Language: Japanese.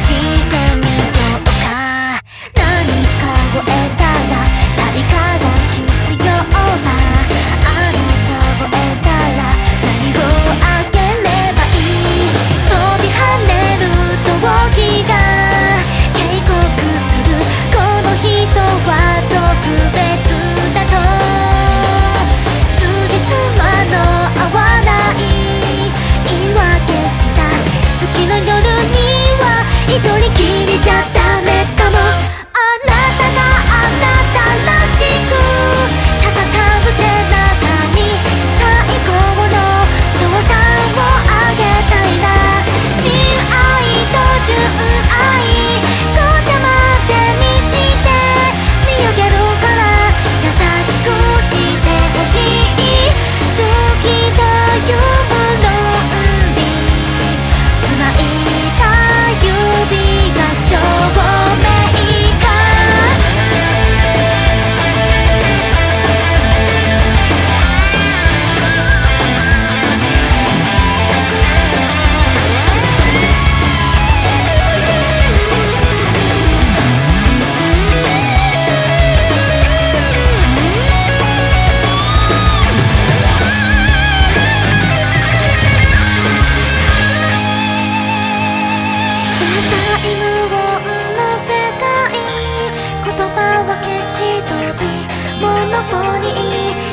see しノフものー